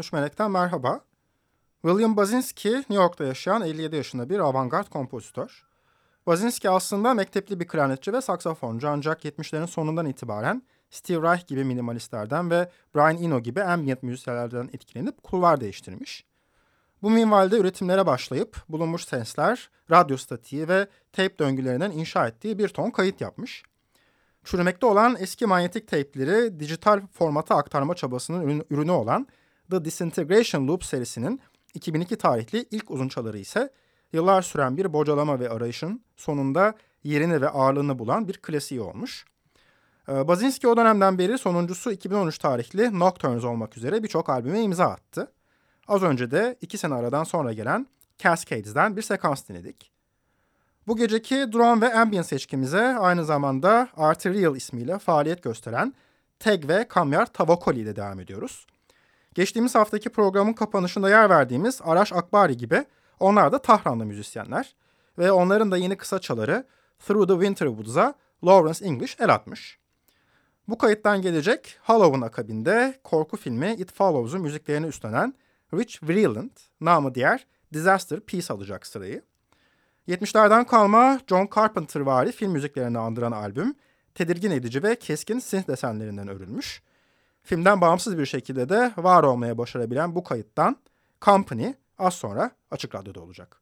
13 Melek'ten merhaba. William Basinski, New York'ta yaşayan 57 yaşında bir avantgard kompozitör. Basinski aslında mektepli bir klarnetçi ve saksafoncu ancak 70'lerin sonundan itibaren Steve Reich gibi minimalistlerden ve Brian Eno gibi ambient müzisyenlerden etkilenip kulvar değiştirmiş. Bu minvalde üretimlere başlayıp bulunmuş sensler, radyo statiği ve tape döngülerinden inşa ettiği bir ton kayıt yapmış. Çürümekte olan eski manyetik teypleri dijital formata aktarma çabasının ürünü olan The Disintegration Loop serisinin 2002 tarihli ilk uzunçaları ise yıllar süren bir bocalama ve arayışın sonunda yerini ve ağırlığını bulan bir klasiği olmuş. Ee, Bazinski o dönemden beri sonuncusu 2013 tarihli Nocturnes olmak üzere birçok albüme imza attı. Az önce de iki sene aradan sonra gelen Cascades'den bir sekans dinledik. Bu geceki drone ve ambient seçkimize aynı zamanda Arterial ismiyle faaliyet gösteren Teg ve Kamyar Tavokoli ile devam ediyoruz. Geçtiğimiz haftaki programın kapanışında yer verdiğimiz Araş Akbari gibi onlar da Tahranlı müzisyenler ve onların da yeni kısa çaları Through the Winter Woods'a Lawrence English el atmış. Bu kayıttan gelecek Halloween akabinde korku filmi It Follows'un müziklerini üstlenen Rich Vreeland, namı diğer Disaster Piece alacak sırayı. 70'lerden kalma John Carpenter vari film müziklerini andıran albüm, tedirgin edici ve keskin synth desenlerinden örülmüş. Filmden bağımsız bir şekilde de var olmaya başarabilen bu kayıttan Company az sonra Açık Radyo'da olacak.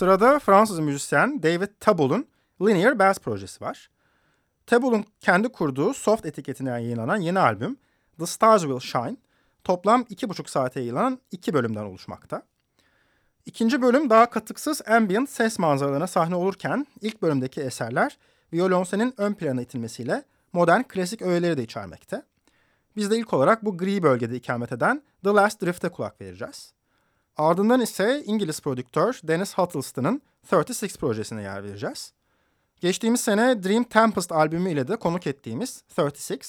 Sırada Fransız müzisyen David Tabul'un Linear Bass projesi var. Tabul'un kendi kurduğu Soft etiketinden yayınlanan yeni albüm The Stars Will Shine toplam iki buçuk saate yayınlanan iki bölümden oluşmakta. İkinci bölüm daha katıksız ambient ses manzaralarına sahne olurken ilk bölümdeki eserler violonsenin ön plana itilmesiyle modern klasik öğeleri de içermekte. Biz de ilk olarak bu gri bölgede ikamet eden The Last Drift'e kulak vereceğiz. Ardından ise İngiliz prodüktör Dennis Huddlestone'ın 36 projesine yer vereceğiz. Geçtiğimiz sene Dream Tempest albümü ile de konuk ettiğimiz 36,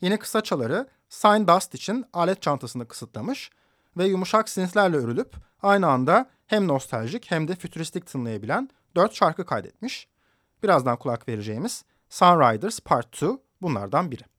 yeni kısaçaları Sign Dust için alet çantasında kısıtlamış ve yumuşak synthlerle örülüp aynı anda hem nostaljik hem de fütüristik tınlayabilen dört şarkı kaydetmiş. Birazdan kulak vereceğimiz Sunriders Part 2 bunlardan biri.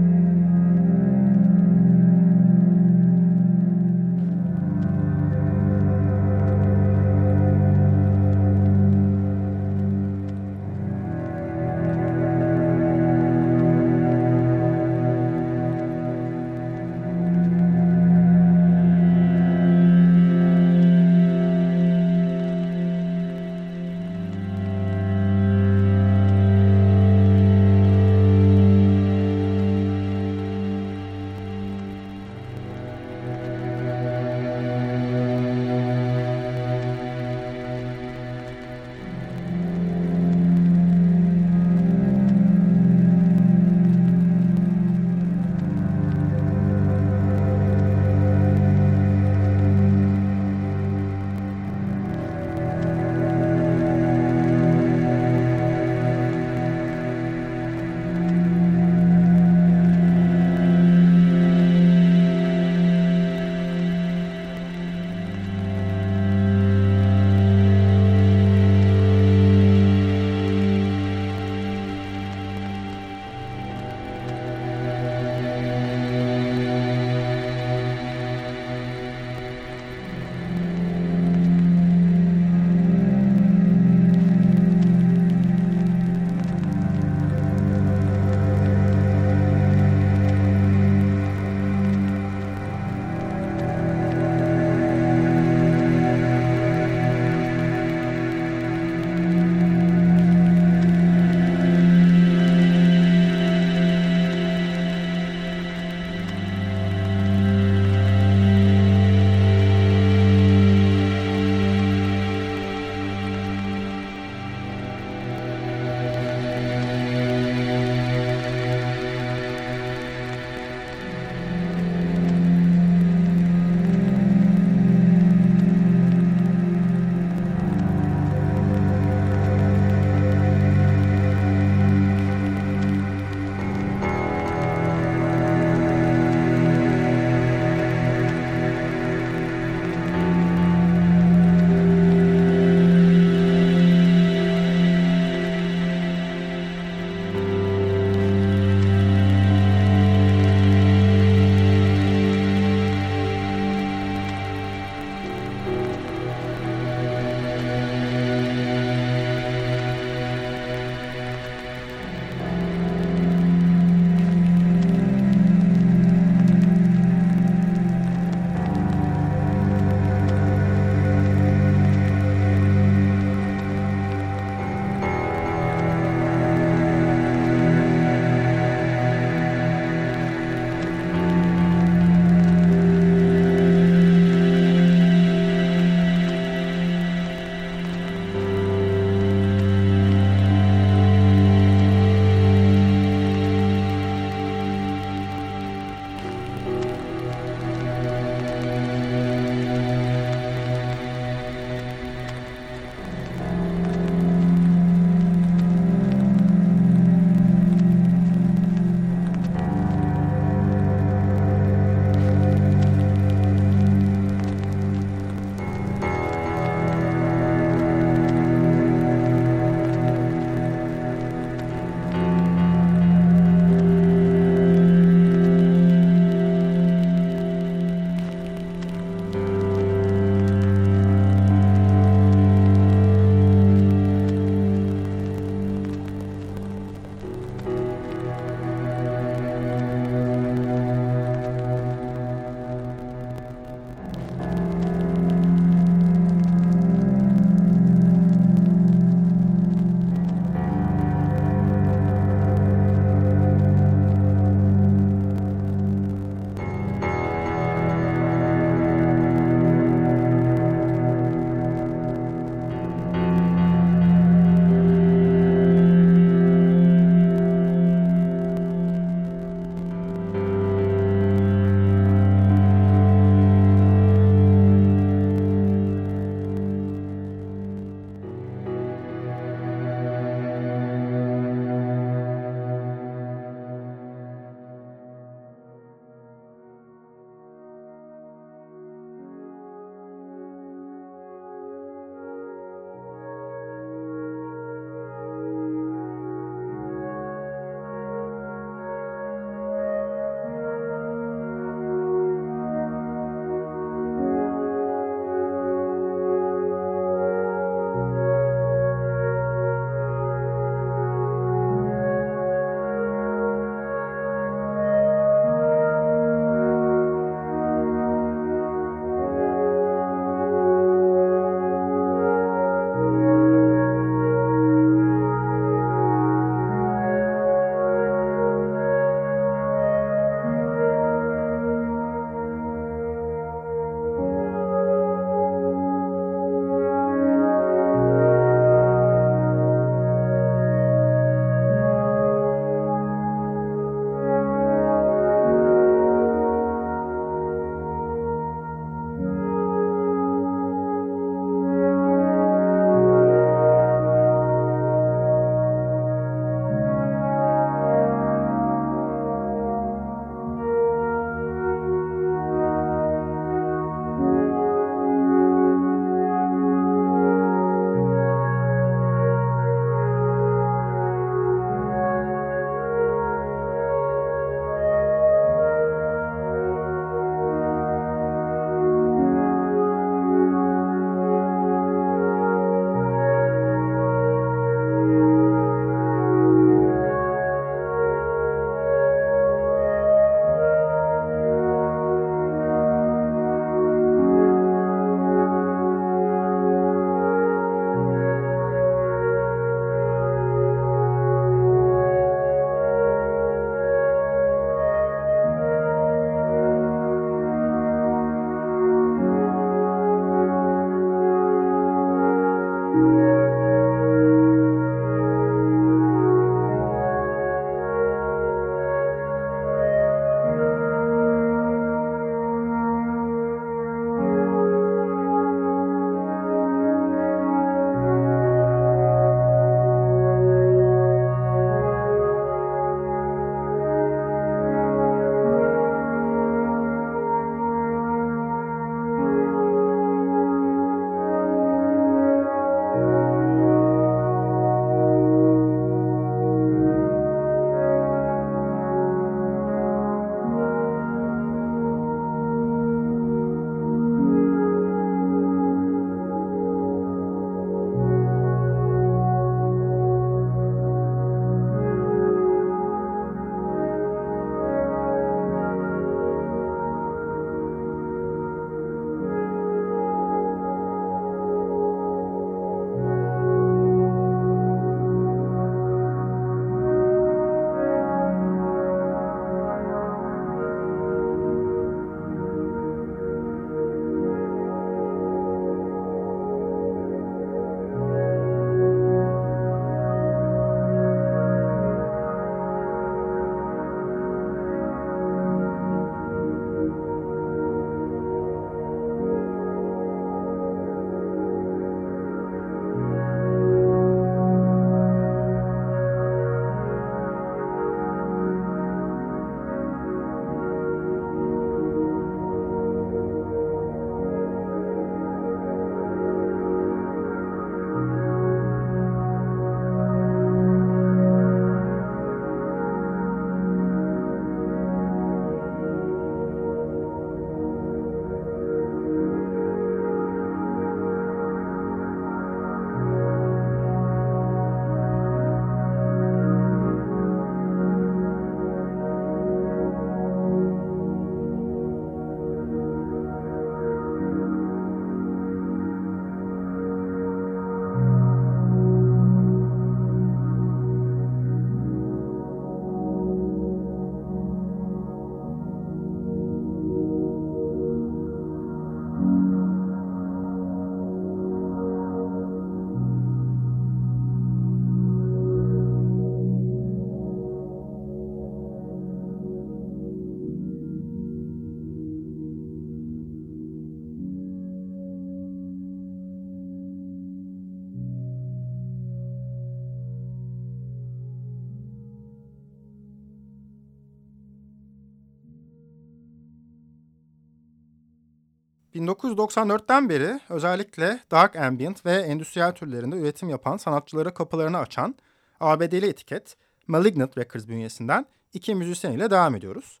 1994'ten beri özellikle dark ambient ve endüstriyel türlerinde üretim yapan sanatçılara kapılarını açan ABD'li etiket Malignant Records bünyesinden iki müzisyen ile devam ediyoruz.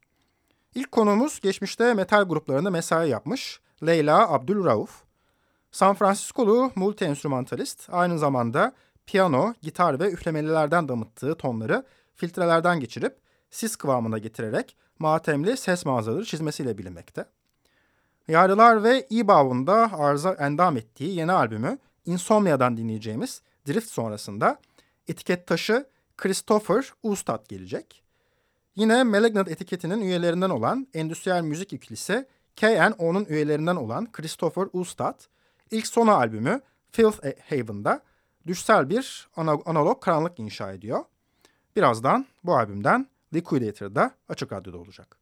İlk konuğumuz geçmişte metal gruplarında mesai yapmış Leyla Abdülrauf. San Francisco'lu multi-enstrümantalist aynı zamanda piyano, gitar ve üflemelilerden damıttığı tonları filtrelerden geçirip sis kıvamına getirerek matemli ses manzaraları çizmesiyle bilinmekte. Yarılar ve E-Bow'un arıza endam ettiği yeni albümü Insomnia'dan dinleyeceğimiz Drift sonrasında etiket taşı Christopher Ustad gelecek. Yine Malignant etiketinin üyelerinden olan endüstriyel müzik ikilisi K&O'nun üyelerinden olan Christopher Ustad, ilk sona albümü Filth Haven'da düşsel bir analog karanlık inşa ediyor. Birazdan bu albümden Liquidator'da açık radyoda olacak.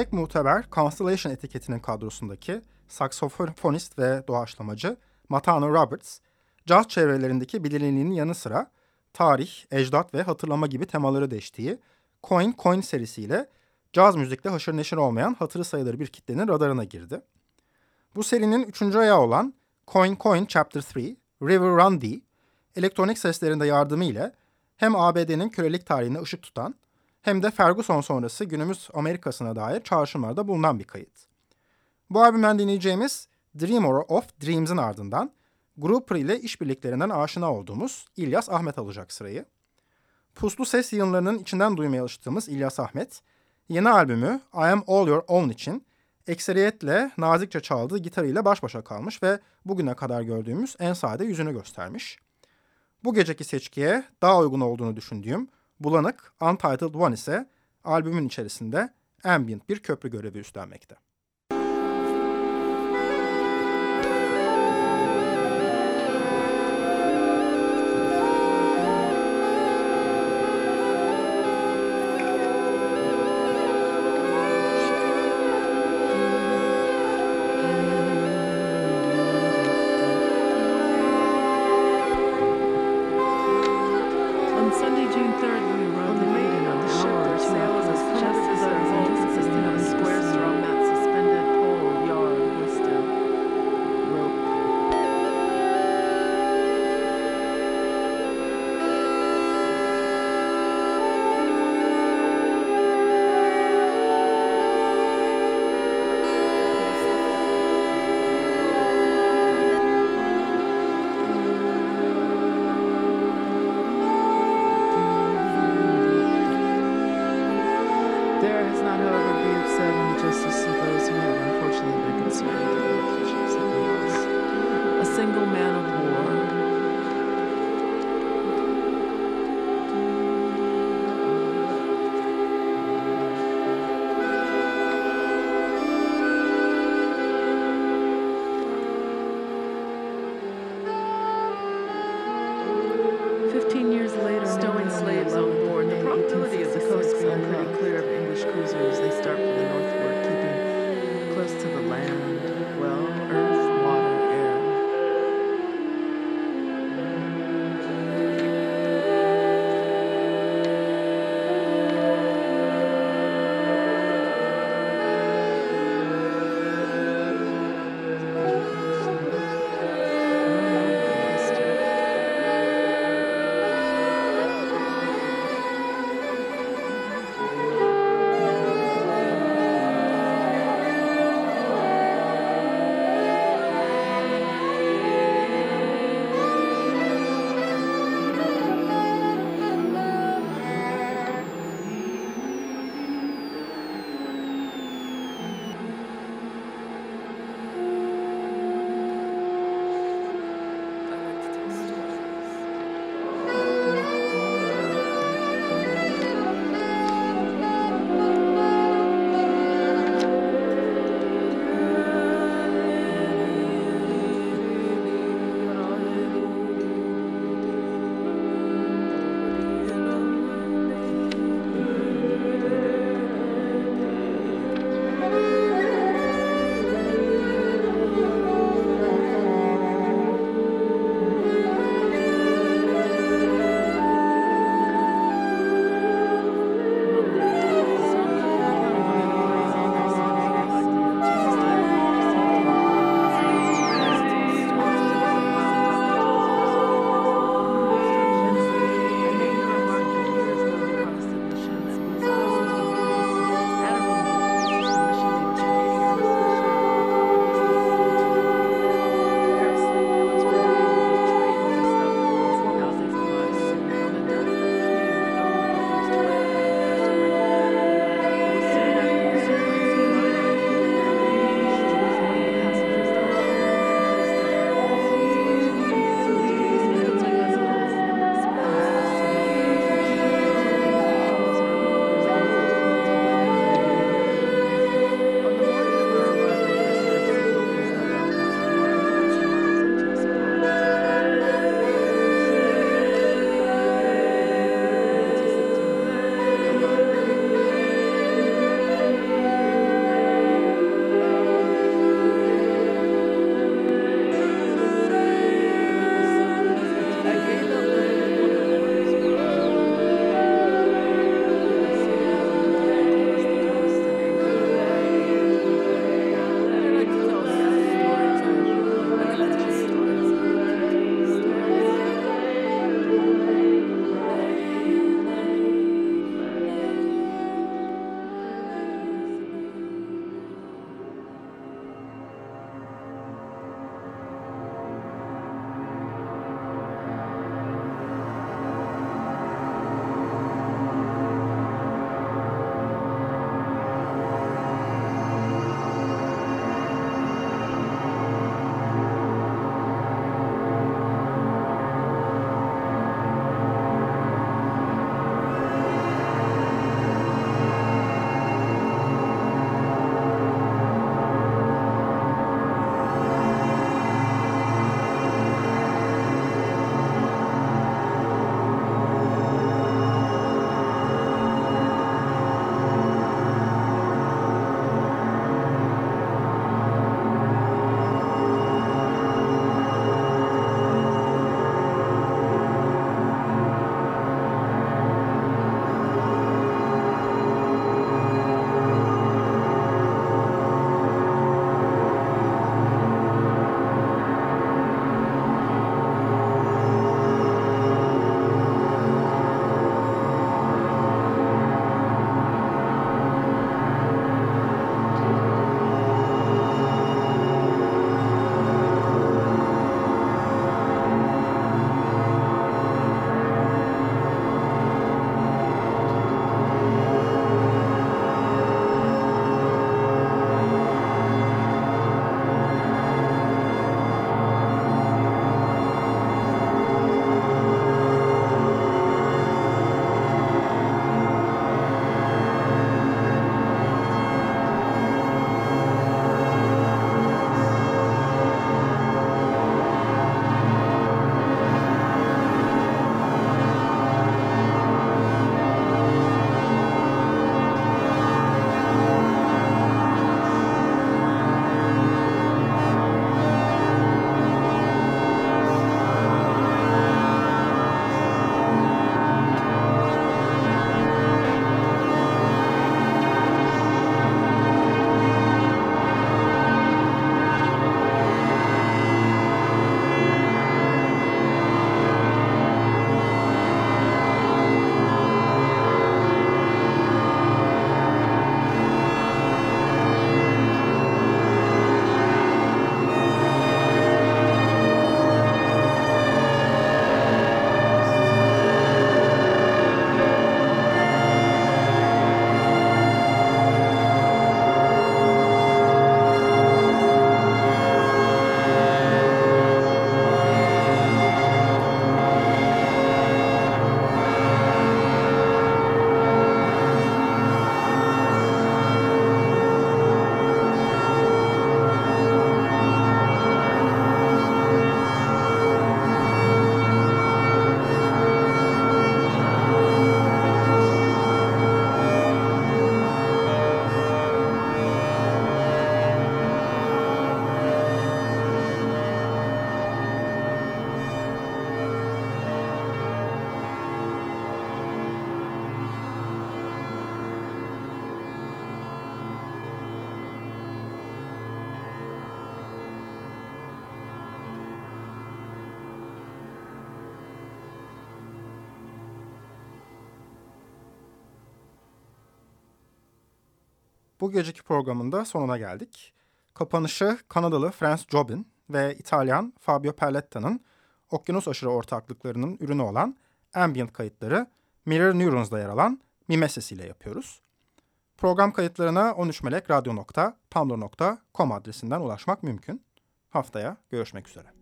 tek muteber Constellation etiketinin kadrosundaki saksofonist ve doğaçlamacı Matano Roberts, caz çevrelerindeki bilinirliğinin yanı sıra tarih, ecdat ve hatırlama gibi temaları deştiği Coin Coin serisiyle caz müzikte haşır neşir olmayan hatırı sayılır bir kitlenin radarına girdi. Bu serinin üçüncü ayağı olan Coin Coin Chapter 3, River Run D, elektronik seslerinde yardımı ile hem ABD'nin kölelik tarihine ışık tutan hem de Ferguson sonrası günümüz Amerika'sına dair çağrışımlarda bulunan bir kayıt. Bu albümden dinleyeceğimiz Dreamer of Dreams'in ardından Grouper ile işbirliklerinden aşina olduğumuz İlyas Ahmet alacak sırayı. Puslu ses yığınlarının içinden duymaya alıştığımız İlyas Ahmet, yeni albümü I Am All Your Own için ekseriyetle nazikçe çaldığı gitarıyla baş başa kalmış ve bugüne kadar gördüğümüz en sade yüzünü göstermiş. Bu geceki seçkiye daha uygun olduğunu düşündüğüm Bulanık Untitled One ise albümün içerisinde ambient bir köprü görevi üstlenmekte. Bu geceki programın da sonuna geldik. Kapanışı Kanadalı Franz Jobin ve İtalyan Fabio Perletta'nın okyanus aşırı ortaklıklarının ürünü olan ambient kayıtları Mirror Neurons'da yer alan Mimesis ile yapıyoruz. Program kayıtlarına 13melekradyo.tumblr.com adresinden ulaşmak mümkün. Haftaya görüşmek üzere.